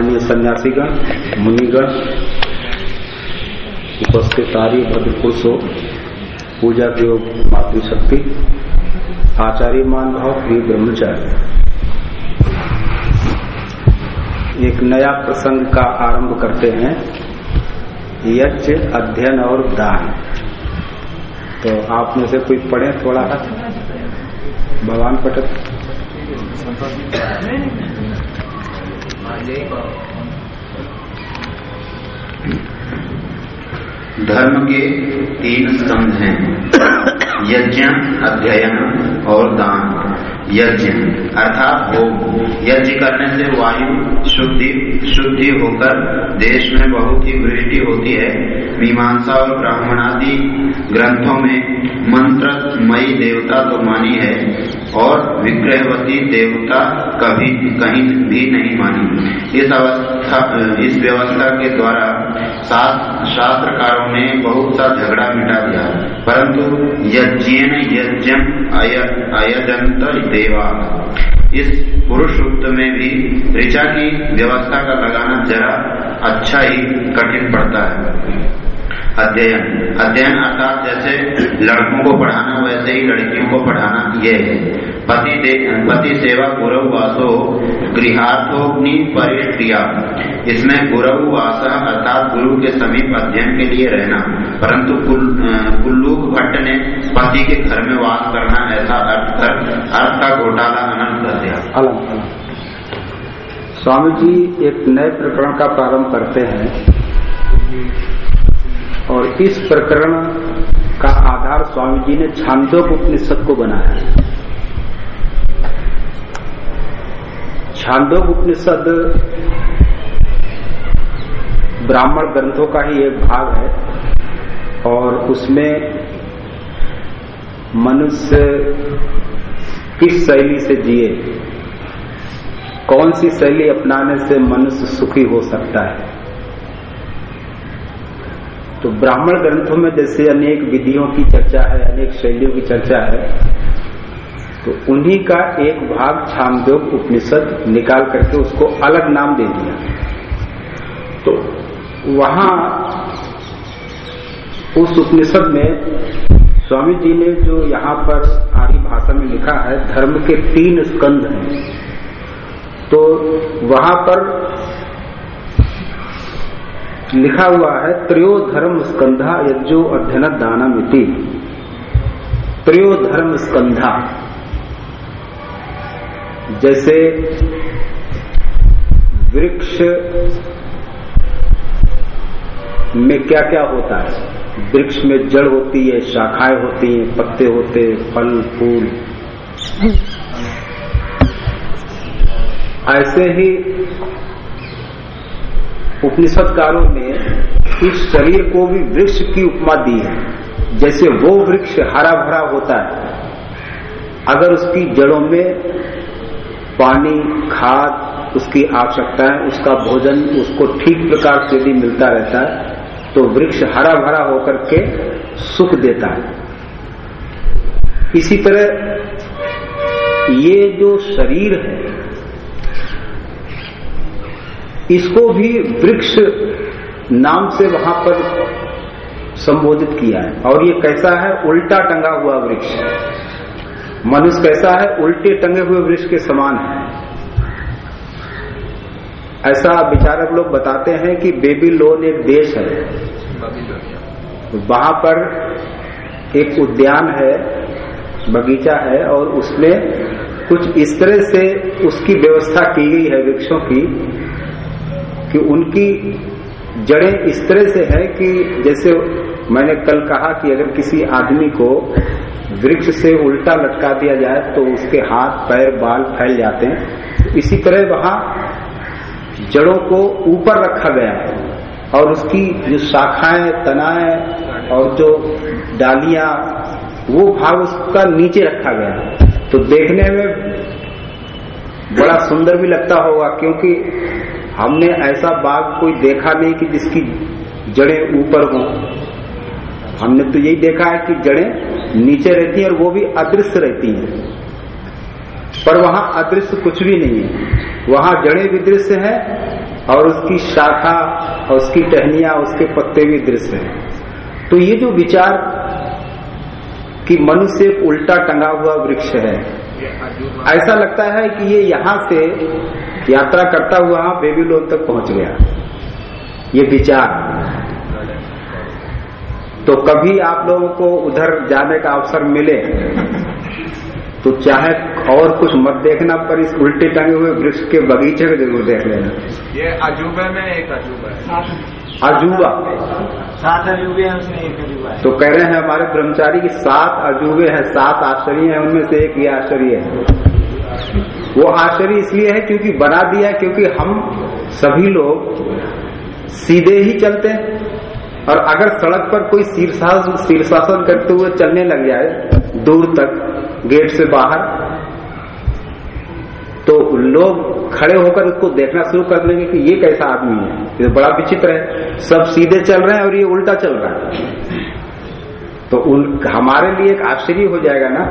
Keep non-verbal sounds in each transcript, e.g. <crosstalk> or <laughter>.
आदरणीय सन्यासीगण, मुनिगण उपस्थित आर्य भद्र पुरुषों पूजा के योग मातृशक्ति, आचार्य मान भाव प्रिय ब्रह्मचार्य एक नया प्रसंग का आरंभ करते हैं। यज्ञ, अध्ययन और दान। तो आप में से कोई पढ़े थोड़ा भगवान पटक धर्म के तीन स्तंभ हैं। यज्ञ, अध्ययन और दान। यज्ञ, अर्थात भोग। यज्ञ करने से वायु शुद्धि शुद्धि होकर देश में बहुत ही वृष्टि होती है। मीमांसा और ब्राह्मणादि ग्रंथों में मंत्र मई देवता तो मानी है। और विग्रहवती देवता कभी कहीं भी नहीं मानी। इस अवस्था, इस व्यवस्था के द्वारा शास्त्रकारों ने बहुत सा झगड़ा मिटा दिया। परंतु यज्ञ यज्ञ अयजंत देवा। इस पुरुष सूक्त में भी ऋचा की व्यवस्था का लगाना जरा अच्छा ही कठिन पड़ता है। अध्ययन। अध्ययन अर्थात जैसे लड़कों को पढ़ाना वैसे ही लड़कियों को पढ़ाना ये है। पति दे पति सेवा गुरु वासो गृहार्थोग्नि परिक्रिया इसमें गुरु वास अर्थात गुरु के समीप अध्ययन के लिए रहना। परंतु कुल, कुल्लूक भट्ट ने पति के घर में वास करना ऐसा अर्थ कर अर्थ का घोटाला अनंत कर दिया। स्वामी जी एक नए प्रकरण का प्रारंभ करते हैं। और इस प्रकरण का आधार स्वामी जी ने छांदोक उपनिषद को बनाया। है उपनिषद ब्राह्मण ग्रंथों का ही एक भाग है और उसमें मनुष्य किस शैली से जिए, कौन सी शैली अपनाने से मनुष्य सुखी हो सकता है। तो ब्राह्मण ग्रंथों में जैसे अनेक विधियों की चर्चा है, अनेक शैलियों की चर्चा है तो उन्हीं का एक भाग छामदोग उपनिषद निकाल करके उसको अलग नाम दे दिया। तो वहाँ उस उपनिषद में स्वामी जी ने जो यहाँ पर आर्य भाषा में लिखा है, धर्म के तीन स्कंध हैं। तो वहाँ पर लिखा हुआ है त्रयो धर्म स्कंधा यज्जो अध्ययन दाना मिति त्रयो धर्म स्कंधा। जैसे वृक्ष में क्या क्या होता है? वृक्ष में जड़ होती है, शाखाएँ होती हैं, पत्ते होते फल, फूल। ऐसे ही उपनिषदकारों ने इस शरीर को भी वृक्ष की उपमा दी है। जैसे वो वृक्ष हरा भरा होता है, अगर उसकी जड़ों में पानी, खाद उसकी आवश्यकता है, उसका भोजन उसको ठीक प्रकार से यदि मिलता रहता है तो वृक्ष हरा भरा होकर के सुख देता है। इसी तरह ये जो शरीर है इसको भी वृक्ष नाम से वहाँ पर संबोधित किया है। और ये कैसा है? उल्टा टंगा हुआ वृक्ष। मनुष्य कैसा है? उल्टे टंगे हुए वृक्ष के समान है। ऐसा विचारक लोग बताते हैं कि बेबी लोन एक देश है। वहाँ पर एक उद्यान है, बगीचा है, और उसमें कुछ इस तरह से उसकी व्यवस्था की गई है वृक्षों की कि उनकी जड़ें इस तरह से है कि जैसे मैंने कल कहा कि अगर किसी आदमी को वृक्ष से उल्टा लटका दिया जाए तो उसके हाथ, पैर, बाल फैल जाते हैं। इसी तरह वहाँ जड़ों को ऊपर रखा गया है और उसकी जो शाखाएँ, तनाएँ और जो डालियाँ, वो भाग उसका नीचे रखा गया है। तो देखने में बड़ा सुंदर भी लगता होगा क्योंकि हमने ऐसा बाग कोई देखा नहीं कि जिसकी जड़ें ऊपर हों। हमने तो यही देखा है कि जड़ें नीचे रहती हैं और वो भी अदृश्य रहती हैं। पर वहाँ अदृश्य कुछ भी नहीं है। वहाँ जड़ें भी दृश्य है और उसकी शाखा और उसकी टहनिया, उसके पत्ते भी दृश्य है। तो ये जो विचार कि मनुष्य उल्टा टंगा हुआ वृक्ष है, ऐसा लगता है कि ये यहाँ से यात्रा करता हुआ बेबीलोन तक पहुँच गया। ये विचार। तो कभी आप लोगों को उधर जाने का अवसर मिले तो चाहे और कुछ मत देखना पर इस उल्टे टंगे हुए वृक्ष के बगीचे को ज़रूर देख लेना। ये अजूबे में एक अजूबा है। अजूबा? सात अजूबे हैं उसमें एक अजूबा है। तो कह रहे हैं हमारे ब्रह्मचारी की सात अजूबे हैं सात आश्चर्य हैं उनमें से एक ये आश्चर्य है। वो आश्चर्य इसलिए है क्योंकि बना दिया, क्योंकि हम सभी लोग सीधे ही चलते हैं। और अगर सड़क पर कोई शीर्षासन शीर्षासन करते हुए चलने लग जाए, दूर तक, गेट से बाहर तो लोग खड़े होकर उसको देखना शुरू कर देंगे कि ये कैसा आदमी है। ये तो बड़ा विचित्र है। सब सीधे चल रहे हैं और ये उल्टा चल रहा है। तो उन, हमारे लिए एक आश्चर्य हो जाएगा ना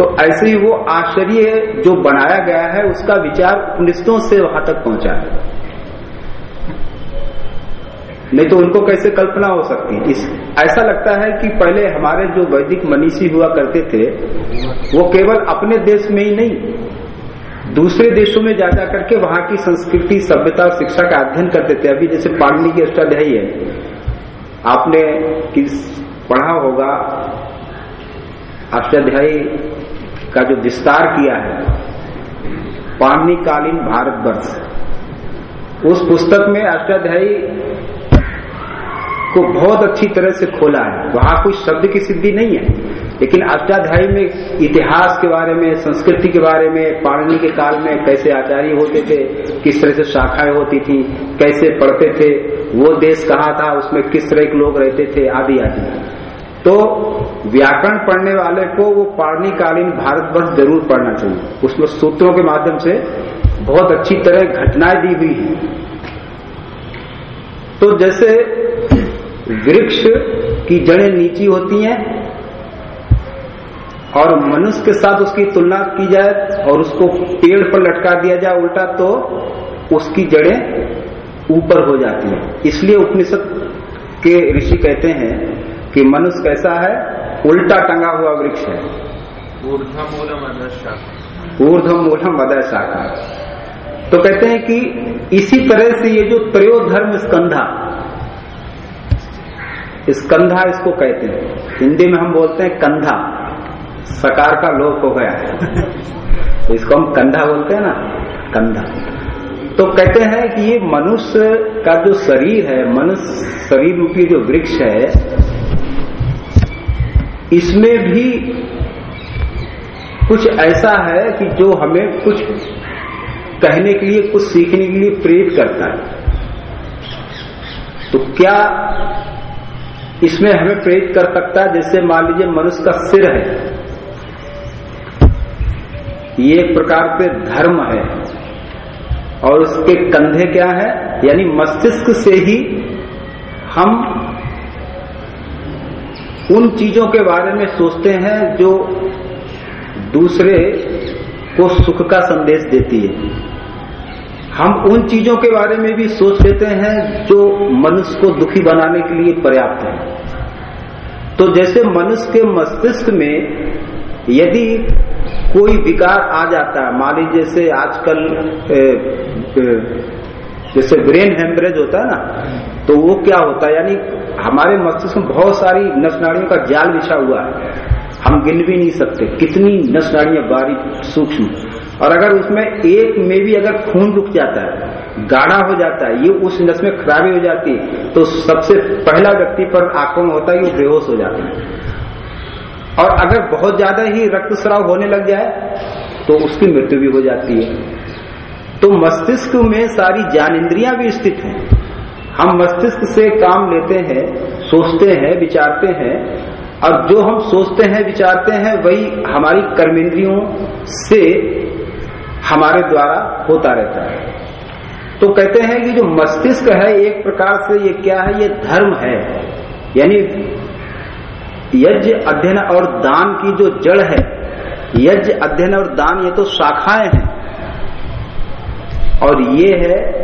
तो ऐसे ही वो आश्चर्य जो बनाया गया है, उसका विचार उपनिषदों से वहाँ तक पहुँचा है। नहीं तो उनको कैसे कल्पना हो सकती? इस, ऐसा लगता है कि पहले हमारे जो वैदिक मनीषी हुआ करते थे, वो केवल अपने देश में ही नहीं, दूसरे देशों में जा जा करके वहाँ की संस्कृति, सभ्यता और शिक्षा का अध्ययन करते थे अभी जैसे पाणनी की अष्टाध्यायी है। आपने किस, पढ़ा होगा अष्टाध्यायी का जो विस्तार किया है पाणनी कालीन भारतवर्ष। उस पुस्तक में अष्टाध्यायी को बहुत अच्छी तरह से खोला है। वहाँ कोई शब्द की सिद्धि नहीं है, लेकिन अष्टाध्यायी में इतिहास के बारे में, संस्कृति के बारे में, पाणनी के काल में कैसे आचार्य होते थे, किस तरह से शाखाएँ होती थी, कैसे पढ़ते थे, वो देश कहाँ था, उसमें किस तरह के लोग रहते थे, आदि आदि। तो व्याकरण पढ़ने वाले को वो पाणनी कालीन भारतवर्ष ज़रूर पढ़ना चाहिए। उसमें सूत्रों के माध्यम से बहुत अच्छी तरह घटनाएँ दी हुई है। तो जैसे वृक्ष की जड़ें नीची होती हैं और मनुष्य के साथ उसकी तुलना की जाए और उसको पेड़ पर लटका दिया जाए उल्टा तो उसकी जड़ें ऊपर हो जाती हैं। इसलिए उपनिषद के ऋषि कहते हैं कि मनुष्य कैसा है? उल्टा टंगा हुआ वृक्ष है। ऊर्धम मूलम मदय शाखा। तो कहते हैं कि इसी तरह से ये जो त्रयोधर्म स्कंधा स्कंधा इसको कहते हैं। हिंदी में हम बोलते हैं कंधा। सकार का लोप हो गया है। तो <laughs> इसको हम कंधा बोलते हैं ना? कंधा। तो कहते हैं कि ये मनुष्य का जो शरीर है मनुष्य शरीर रूपी जो वृक्ष है इसमें भी कुछ ऐसा है कि जो हमें कुछ कहने के लिए, कुछ सीखने के लिए प्रेरित करता है। तो क्या इसमें हमें प्रेरित कर सकता है? जैसे मान लीजिए मनुष्य का सिर है। ये एक प्रकार से धर्म है। और उसके कंधे क्या है? यानी मस्तिष्क से ही हम उन चीज़ों के बारे में सोचते हैं जो दूसरे को सुख का संदेश देती है। हम उन चीज़ों के बारे में भी सोच लेते हैं जो मनुष्य को दुखी बनाने के लिए पर्याप्त है। तो जैसे मनुष्य के मस्तिष्क में यदि कोई विकार आ जाता है, मान लीजिए जैसे आजकल जैसे ब्रेन हेमरेज होता है ना तो वो क्या होता है? यानी हमारे मस्तिष्क में बहुत सारी नस नाड़ियों का जाल बिछा हुआ है। हम गिन भी नहीं सकते कितनी नस नाड़ियाँ बारीक सूक्ष्म। और अगर उसमें एक में भी अगर खून रुक जाता है, गाढ़ा हो जाता है, ये उस नस में खराबी हो जाती है तो सबसे पहला व्यक्ति पर आक्रमण होता है, ये बेहोश हो जाता है। और अगर बहुत ज़्यादा ही रक्तस्राव होने लग जाए तो उसकी मृत्यु भी हो जाती है। तो मस्तिष्क में सारी ज्ञान इंद्रियाँ भी स्थित हैं। हम मस्तिष्क से काम लेते हैं, सोचते हैं, विचारते हैं, और जो हम सोचते हैं, विचारते हैं, वही हमारी कर्मेंद्रियों से हमारे द्वारा होता रहता है। तो कहते हैं कि जो मस्तिष्क है, एक प्रकार से ये क्या है? ये धर्म है। यानी यज्ञ अध्ययन और दान की जो जड़ है, यज्ञ अध्ययन और दान ये तो शाखाएँ हैं। और ये है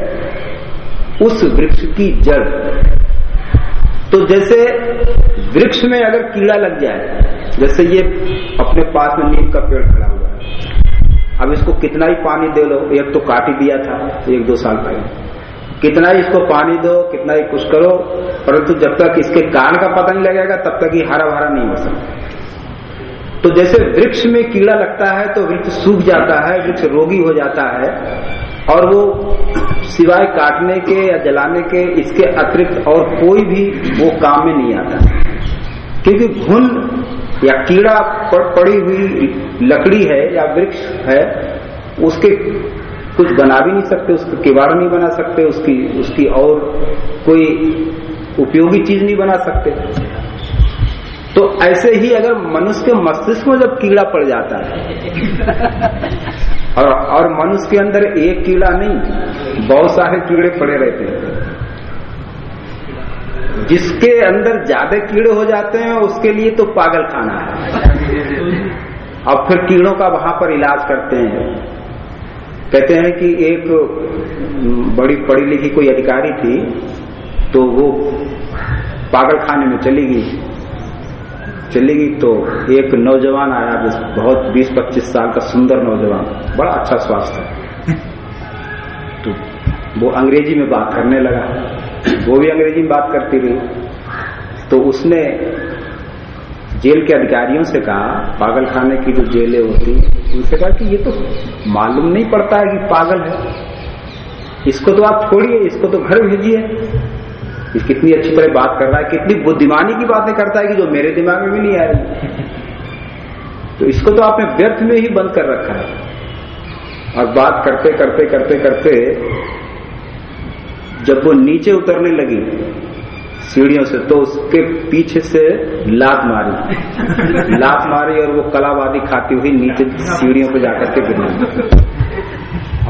उस वृक्ष की जड़। तो जैसे वृक्ष में अगर कीड़ा लग जाए, जैसे ये अपने पास में नीम का पेड़ खड़ा हुआ है, अब इसको कितना ही पानी दे लो, एक तो काट ही दिया था एक दो साल पहले। कितना ही इसको पानी दो, कितना ही कुछ करो, परंतु जब तक इसके कान का पता नहीं लगेगा, तब तक ये हरा भरा नहीं हो सकता तो जैसे वृक्ष में कीड़ा लगता है तो वृक्ष सूख जाता है, वृक्ष रोगी हो जाता है, और वो सिवाय काटने के या जलाने के इसके अतिरिक्त और कोई भी वो काम में नहीं आता। क्योंकि घुन या कीड़ा पड़ी हुई लकड़ी है या वृक्ष है, उसके कुछ बना भी नहीं सकते, उसका किवाड़ नहीं बना सकते, उसकी उसकी और कोई उपयोगी चीज़ नहीं बना सकते। तो ऐसे ही अगर मनुष्य के मस्तिष्क में जब कीड़ा पड़ जाता है और और मनुष्य के अंदर एक कीड़ा नहीं, बहुत सारे कीड़े पड़े रहते हैं। जिसके अंदर ज़्यादा कीड़े हो जाते हैं, उसके लिए तो पागल खाना है। अब फिर कीड़ों का वहाँ पर इलाज करते हैं। कहते हैं कि एक बड़ी, पढ़ी लिखी कोई अधिकारी थी तो वो पागल खाने में चली गई। चली गई तो एक नौजवान आया बहुत 20-25 साल का सुंदर नौजवान, बड़ा अच्छा स्वास्थ्य तो वो अंग्रेज़ी में बात करने लगा। वो भी अंग्रेज़ी में बात करती रही। तो उसने जेल के अधिकारियों से कहा पागल खाने की जो जेलें होती उनसे कहा कि ये तो मालूम नहीं पड़ता है कि पागल है। इसको तो आप छोड़िए, इसको तो घर भेजिए। कितनी अच्छी तरह बात कर रहा है, कितनी बुद्धिमानी की बातें करता है कि जो मेरे दिमाग में भी नहीं आ रही। तो इसको तो आपने व्यर्थ में ही बंद कर रखा है। और बात करते करते करते करते जब वो नीचे उतरने लगी, सीढ़ियों से तो उसके पीछे से लात मारी। लात मारी और वो कलावादी खाती हुई नीचे सीढ़ियों पर जाकर के गिर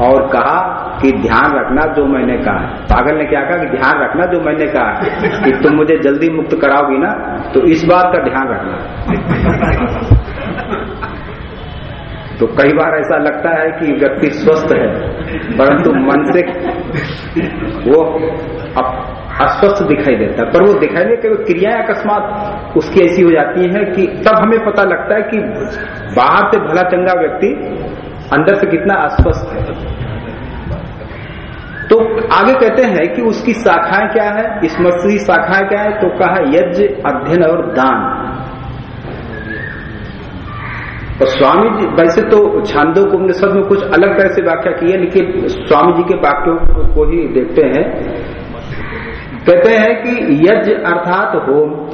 और कहा कि ध्यान रखना जो मैंने कहा है। पागल ने क्या कहा कि ध्यान रखना जो मैंने कहा है? कि तुम मुझे जल्दी मुक्त कराओगी ना तो इस बात का ध्यान रखना। तो कई बार ऐसा लगता है कि व्यक्ति स्वस्थ है, परंतु मन से वो अब अस्वस्थ दिखाई देता है। पर वो दिखाई के क्रियाएँ अकस्मात उसकी ऐसी हो जाती है कि तब हमें पता लगता है कि बाहर से भला चंगा व्यक्ति अंदर से कितना अस्वस्थ है। तो आगे कहते हैं कि उसकी शाखाएँ क्या है? की शाखाएँ क्या है? तो कहा, यज्ञ, अध्ययन और दान। और स्वामी जी, वैसे तो छांदो उपनिषद में कुछ अलग तरह से व्याख्या की है, लेकिन स्वामी जी के वाक्यों को ही देखते हैं। कहते हैं कि यज्ञ अर्थात होम।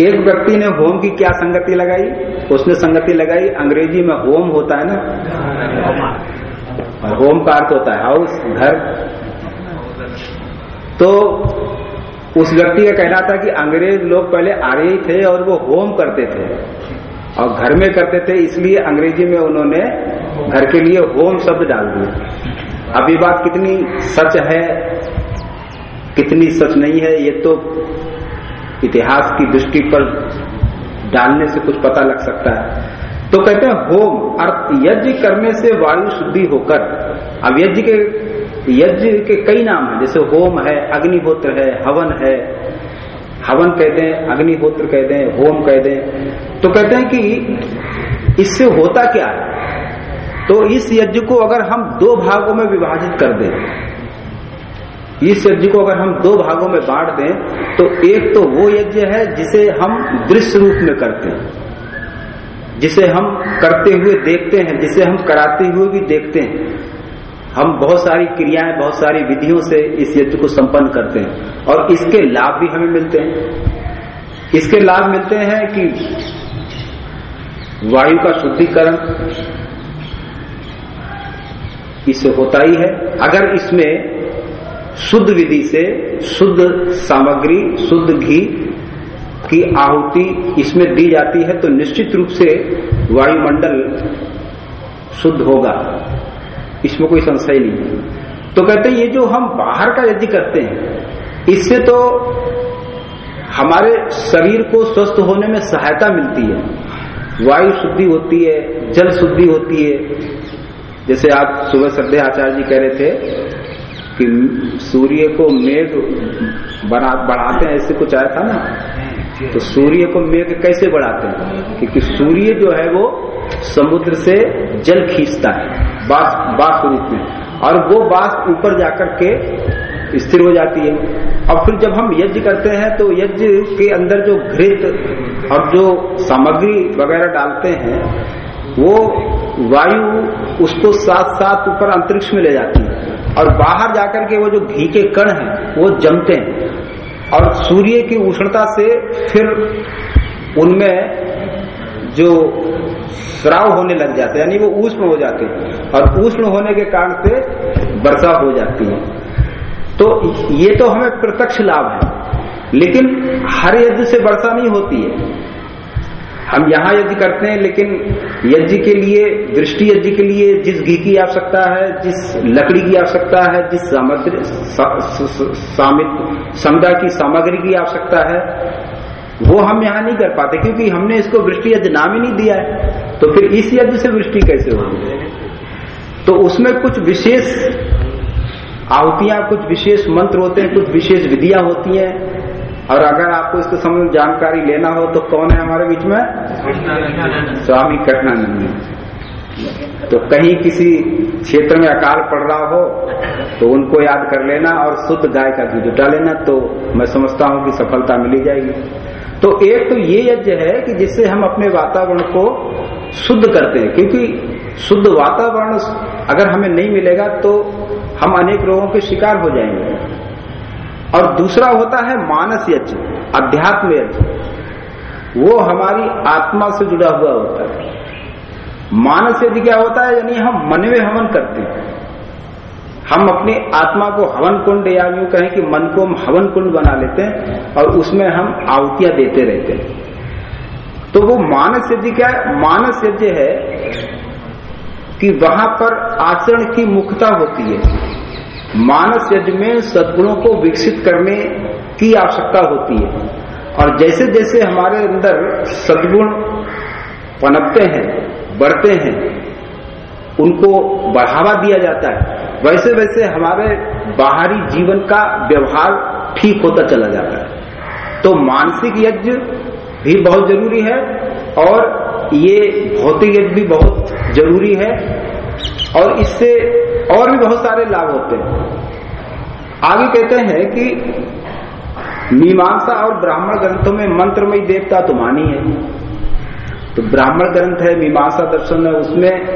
एक व्यक्ति ने होम की क्या संगति लगाई? उसने संगति लगाई, अंग्रेज़ी में होम होता है ना? और होम का अर्थ होता है हाउस घर? तो उस व्यक्ति का कहना था कि अंग्रेज़ लोग पहले आर्य थे और वो होम करते थे और घर में करते थे, इसलिए अंग्रेज़ी में उन्होंने घर के लिए होम शब्द डाल दिया अब ये बात कितनी सच है, कितनी सच नहीं है, ये तो इतिहास की दृष्टि पर डालने से कुछ पता लग सकता है। तो कहते हैं, होम, अर्थ यज्ञ करने से वायु शुद्धि होकर। अब यज्ञ के यज्ञ के कई नाम है, जैसे होम है, अग्निहोत्र है, हवन है। हवन कह दें, अग्निहोत्र कह दें, होम कह दें। तो कहते हैं कि इससे होता क्या है? तो इस यज्ञ को अगर हम दो भागों में विभाजित कर दें, इस यज्ञ को अगर हम दो भागों में बांट दें तो एक तो वो यज्ञ है जिसे हम दृश्य रूप में करते हैं। जिसे हम करते हुए देखते हैं, जिसे हम कराते हुए भी देखते हैं। हम बहुत सारी क्रियाएँ, बहुत सारी विधियों से इस यज्ञ को संपन्न करते हैं। और इसके लाभ भी हमें मिलते हैं। इसके लाभ मिलते हैं कि वायु का शुद्धिकरण इससे होता ही है। अगर इसमें शुद्ध विधि से शुद्ध सामग्री, शुद्ध घी की आहुति इसमें दी जाती है तो निश्चित रूप से वायुमंडल शुद्ध होगा। इसमें कोई संशय नहीं है। तो कहते हैं, ये जो हम बाहर का यदि करते हैं, इससे तो हमारे शरीर को स्वस्थ होने में सहायता मिलती है। वायु शुद्धि होती है, जल शुद्धि होती है। जैसे आप सुबह श्रद्धे आचार्य जी कह रहे थे कि सूर्य को मेघ बढ़ाते हैं, ऐसे कुछ आया था ना? तो सूर्य को मेघ कैसे बढ़ाते हैं? क्योंकि सूर्य जो है वो समुद्र से जल खींचता है, बास रूप में। और वो बास ऊपर जाकर के स्थिर हो जाती है। और फिर जब हम यज्ञ करते हैं तो यज्ञ के अंदर जो घृत और जो सामग्री वगैरह डालते हैं, वो वायु उसको साथ साथ ऊपर अंतरिक्ष में ले जाती है। और बाहर जाकर के वो जो घी के कण हैं, वो जमते हैं। और सूर्य की उष्णता से फिर उनमें जो श्राव होने लग जाते यानी वो उष्ण हो जाते हैं, और उष्ण होने के कारण से वर्षा हो जाती है। तो ये तो हमें प्रत्यक्ष लाभ है, लेकिन हर यज्ञ से वर्षा नहीं होती है। हम यहाँ यज्ञ करते हैं, लेकिन यज्ञ के लिए, दृष्टि यज्ञ के लिए जिस घी की आवश्यकता है, जिस लकड़ी की आवश्यकता है, जिस सामग्री समुदाय की सामग्री की आवश्यकता है, वो हम यहाँ नहीं कर पाते, क्योंकि हमने इसको वृष्टि यज्ञ नाम ही नहीं दिया है। तो फिर इस यज्ञ से वृष्टि कैसे होगी? तो उसमें कुछ विशेष आहुतियाँ, कुछ विशेष मंत्र होते हैं, कुछ विशेष विधियाँ होती हैं। और अगर आपको इसके संबंध जानकारी लेना हो तो कौन है हमारे बीच में? स्वामी कृष्णानंद तो कहीं किसी क्षेत्र में अकाल पड़ रहा हो तो उनको याद कर लेना और शुद्ध गाय का घी जुटा लेना तो मैं समझता हूँ कि सफलता मिली जाएगी। तो एक तो ये यज्ञ है कि जिससे हम अपने वातावरण को शुद्ध करते हैं, क्योंकि शुद्ध वातावरण अगर हमें नहीं मिलेगा तो हम अनेक रोगों के शिकार हो जाएँगे। और दूसरा होता है मानस यज्ञ अध्यात्म यज्ञ वो हमारी आत्मा से जुड़ा हुआ होता है। मानस यज्ञ क्या होता है? यानी हम मन में हवन करते हैं। हम अपनी आत्मा को हवन कुंड या यूँ कहें कि मन को हम हवन कुंड बना लेते हैं और उसमें हम आहुतियाँ देते रहते हैं। तो वो मानस यज्ञ क्या है? मानस यज्ञ है कि वहाँ पर आचरण की मुख्यता होती है। मानस यज्ञ में सदगुणों को विकसित करने की आवश्यकता होती है। और जैसे जैसे हमारे अंदर सदगुण पनपते हैं, बढ़ते हैं, उनको बढ़ावा दिया जाता है, वैसे वैसे हमारे बाहरी जीवन का व्यवहार ठीक होता चला जाता है। तो मानसिक यज्ञ भी बहुत ज़रूरी है और ये भौतिक यज्ञ भी बहुत ज़रूरी है और इससे और भी बहुत सारे लाभ होते हैं। आगे कहते हैं कि मीमांसा और ब्राह्मण ग्रंथों में मंत्रमय देवता तो मानी है। तो ब्राह्मण ग्रंथ है, मीमांसा दर्शन है, उसमें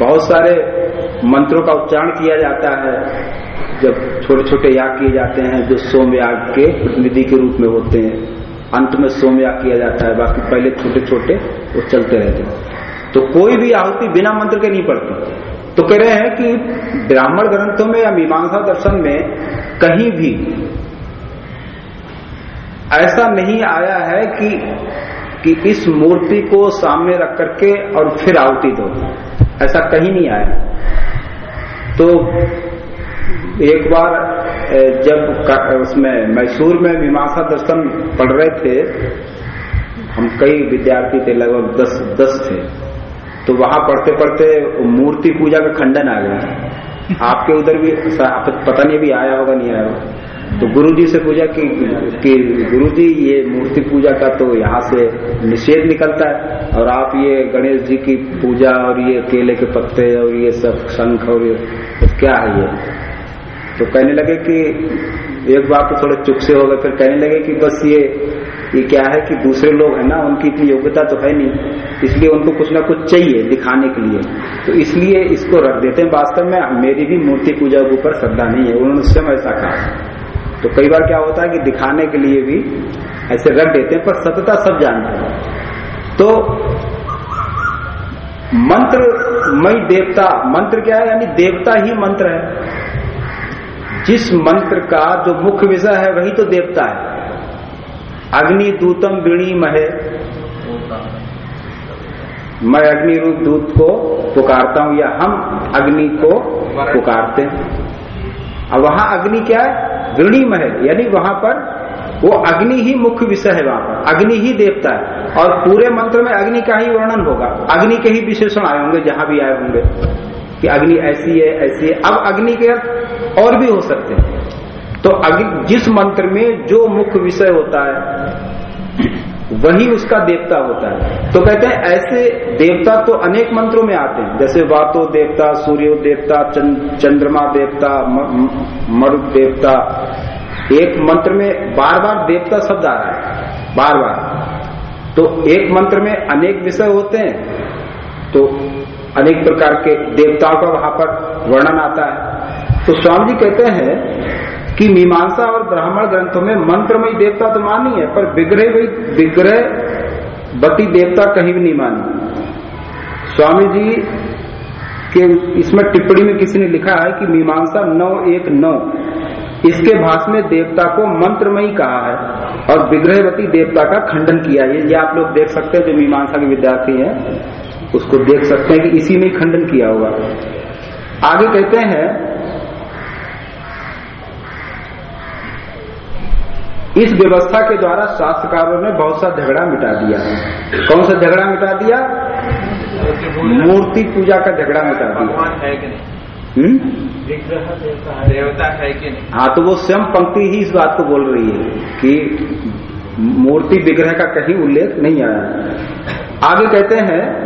बहुत सारे मंत्रों का उच्चारण किया जाता है। जब छोटे छोटे याग किए जाते हैं, जो सोम याग के प्रतिनिधि के रूप में होते हैं, अंत में सोम याग किया जाता है, बाकी पहले छोटे छोटे वो चलते रहते हैं। तो कोई भी आहुति बिना मंत्र के नहीं पड़ती। तो कह रहे हैं कि ब्राह्मण ग्रंथों में या मीमांसा दर्शन में कहीं भी ऐसा नहीं आया है कि कि इस मूर्ति को सामने रख करके और फिर आहुति दो। ऐसा कहीं नहीं आया। तो एक बार जब उसमें मैसूर में मीमांसा दर्शन पढ़ रहे थे, हम कई विद्यार्थी थे, लगभग दस दस थे। तो वहाँ पढ़ते पढ़ते मूर्ति पूजा का खंडन आ गया। आपके उधर भी पता नहीं भी आया होगा नहीं आया होगा। तो गुरु जी से पूछा कि, कि गुरु जी ये मूर्ति पूजा का तो यहाँ से निषेध निकलता है। और आप ये गणेश जी की पूजा और ये केले के पत्ते और ये सब शंख और ये तो क्या है ये? तो कहने लगे कि एक बार तो थोड़े चुप से हो गए फिर कहने लगे कि बस ये ये क्या है कि दूसरे लोग है ना, उनकी इतनी योग्यता तो है नहीं। इसलिए उनको कुछ ना कुछ चाहिए दिखाने के लिए। तो इसलिए इसको रख देते हैं। वास्तव में मेरी भी मूर्ति पूजा के ऊपर श्रद्धा नहीं है। उन्होंने स्वयं ऐसा कहा। तो कई बार क्या होता है कि दिखाने के लिए भी ऐसे रख देते हैं, पर सत्यता सब जानते हैं। तो मंत्र मई देवता, मंत्र क्या है? यानी देवता ही मंत्र है। जिस मंत्र का जो मुख्य विषय है, वही तो देवता है। अग्नि दूतम बिणी महे मैं अग्नि रूप दूत को पुकारता हूँ या हम अग्नि को पुकारते हैं। अब वहाँ अग्नि क्या है? वृणीम है यानी वहाँ पर वो अग्नि ही मुख्य विषय है वहाँ पर। अग्नि ही देवता है। और पूरे मंत्र में अग्नि का ही वर्णन होगा। अग्नि के ही विशेषण आए होंगे, जहाँ भी आए होंगे, कि अग्नि ऐसी है ऐसी है। अब अग्नि के और भी हो सकते हैं। तो अगर जिस मंत्र में जो मुख्य विषय होता है, वही उसका देवता होता है। तो कहते हैं, ऐसे देवता तो अनेक मंत्रों में आते हैं। जैसे वातो देवता, सूर्यो देवता चंद्रमा देवता मरु देवता। एक मंत्र में बार बार देवता शब्द आ रहा है। बार बार तो एक मंत्र में अनेक विषय होते हैं। तो अनेक प्रकार के देवताओं का वहाँ पर वर्णन आता है। तो स्वामी जी कहते हैं कि मीमांसा और ब्राह्मण ग्रंथों में मंत्रमय देवता तो मानी है, पर विग्रह विग्रह बती देवता कहीं भी नहीं मानी। स्वामी जी के इसमें टिप्पणी में किसी ने लिखा है कि मीमांसा नौ एक नौ, इसके भाष में देवता को मंत्रमयी कहा है और विग्रहवती देवता का खंडन किया है। ये आप लोग देख सकते हैं जो मीमांसा के विद्यार्थी हैं, उसको देख सकते हैं कि इसी में खंडन किया होगा आगे कहते हैं इस व्यवस्था के द्वारा शास्त्रकारों ने बहुत सा झगड़ा मिटा दिया कौन सा झगड़ा मिटा दिया? मूर्ति पूजा का झगड़ा मिटा दिया। है कि नहीं? हम्म? देवता है। कि नहीं? हाँ तो वो स्वयं पंक्ति ही इस बात को बोल रही है कि मूर्ति विग्रह का कहीं उल्लेख नहीं आया। आगे कहते हैं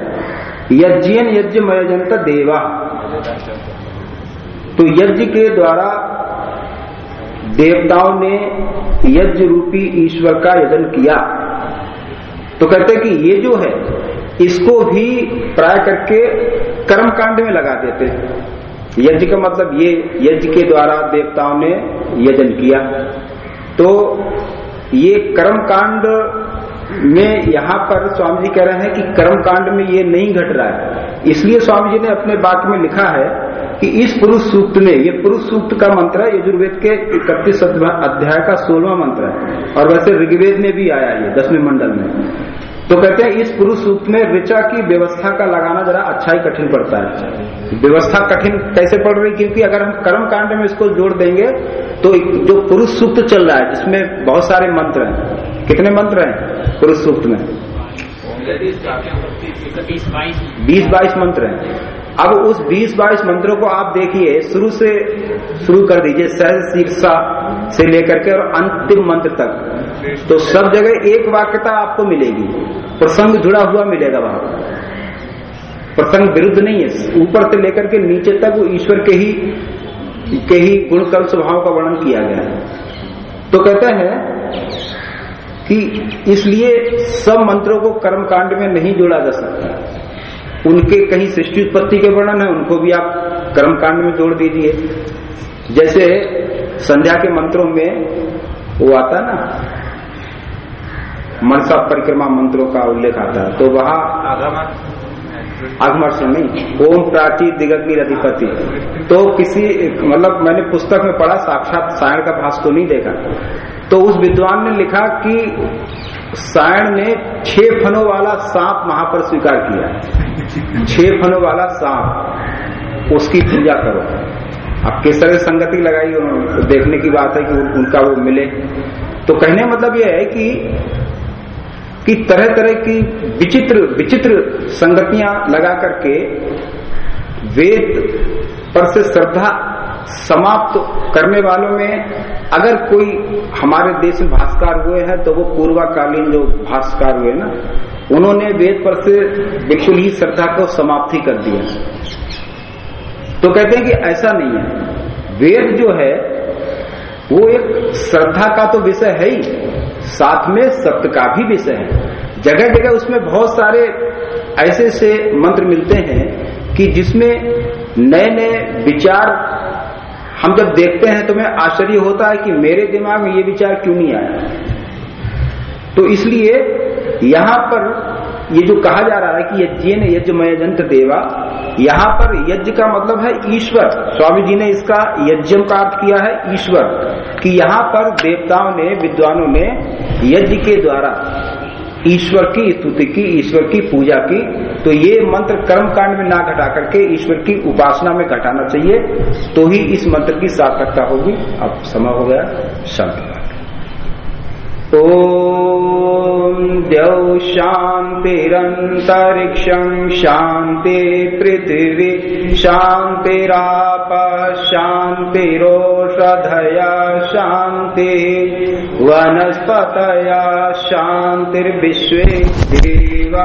यज्ञन यज्ञ मयजंत देवा तो यज्ञ के द्वारा देवताओं ने यज्ञ रूपी ईश्वर का यजन किया। तो कहते हैं कि ये जो है, इसको भी प्राय करके कर्म कांड में लगा देते हैं। यज्ञ का मतलब ये, यज्ञ के द्वारा देवताओं ने यजन किया। तो ये कर्म कांड में यहाँ पर स्वामी जी कह रहे हैं कि कर्म कांड में ये नहीं घट रहा है। इसलिए स्वामी जी ने अपने बात में लिखा है कि इस पुरुष सूक्त में ये पुरुष सूक्त का मंत्र है यजुर्वेद के इकतीस अध्याय का सोलवा मंत्र है। और वैसे ऋग्वेद में भी आया ये दसवें मंडल में। तो कहते हैं इस पुरुष सूक्त में ऋचा की व्यवस्था का लगाना जरा अच्छा ही कठिन पड़ता है। व्यवस्था कठिन कैसे पड़ रही क्योंकि अगर हम कर्म कांड में इसको जोड़ देंगे तो जो पुरुष सूक्त चल रहा है जिसमें बहुत सारे मंत्र हैं। कितने मंत्र हैं पुरुष सूक्त में? बीस बाईस मंत्र हैं। अब उस 20-22 मंत्रों को आप देखिए, शुरू से शुरू कर दीजिए, सहज शीर्षा से लेकर के और अंतिम मंत्र तक। तो सब जगह एक वाक्यता आपको मिलेगी। प्रसंग जुड़ा हुआ मिलेगा वहाँ। प्रसंग विरुद्ध नहीं है। ऊपर से लेकर के नीचे तक वो ईश्वर के ही के ही गुण कर्म स्वभाव का वर्णन किया गया है। तो कहते हैं कि इसलिए सब मंत्रों को कर्म कांड में नहीं जोड़ा जा सकता। उनके कहीं सृष्टि उत्पत्ति के वर्णन है, उनको भी आप कर्म कांड में जोड़ दीजिए। जैसे संध्या के मंत्रों में वो आता ना, मनसा परिक्रमा मंत्रों का उल्लेख आता है तो वहाँ आगमर्ष नहीं, ओम प्राची दिगग्नि अधिपति तो किसी मतलब मैंने पुस्तक में पढ़ा, साक्षात सायण का भाष तो नहीं देखा। तो उस विद्वान ने लिखा कि सायण ने छह फनों वाला सांप वहाँ पर स्वीकार किया। छह फनों वाला सांप, उसकी पूजा करो। अब किस तरह संगति लगाई तो देखने की बात है कि उनका वो मिले। तो कहने मतलब यह है कि कि तरह तरह की विचित्र विचित्र संगतियाँ लगा करके वेद पर से श्रद्धा समाप्त करने वालों में अगर कोई हमारे देश में भास्कर हुए हैं तो वो पूर्वाकालीन जो भास्कर हुए ना, उन्होंने वेद पर से बिल्कुल ही श्रद्धा को समाप्त ही कर दिया। तो कहते हैं कि ऐसा नहीं है। वेद जो है, वो एक श्रद्धा का तो विषय है ही, साथ में सत्य का भी विषय है। जगह जगह उसमें बहुत सारे ऐसे ऐसे मंत्र मिलते हैं कि जिसमें नए नए विचार हम जब देखते हैं तो मैं आश्चर्य होता है कि मेरे दिमाग में ये विचार क्यों नहीं आया? तो इसलिए यहाँ पर ये जो कहा जा रहा है कि यज्ञ यज्ञमय जंत्र देवा, यहाँ पर यज्ञ का मतलब है ईश्वर। स्वामी जी ने इसका यज्ञ का अर्थ किया है ईश्वर, कि यहाँ पर देवताओं ने, विद्वानों ने यज्ञ के द्वारा ईश्वर की स्तुति की, ईश्वर की पूजा की तो ये मंत्र कर्म कांड में ना घटा करके ईश्वर की उपासना में घटाना चाहिए तो ही इस मंत्र की सार्थकता होगी। अब समय हो गया, शांत ओम बुद्ध्यौ शान्तिरन्तरिक्षम् शान्ति पृथिवी शांतिराप शान्तिरोषधया शांति वनस्पतया शान्तिर्विश्वे देव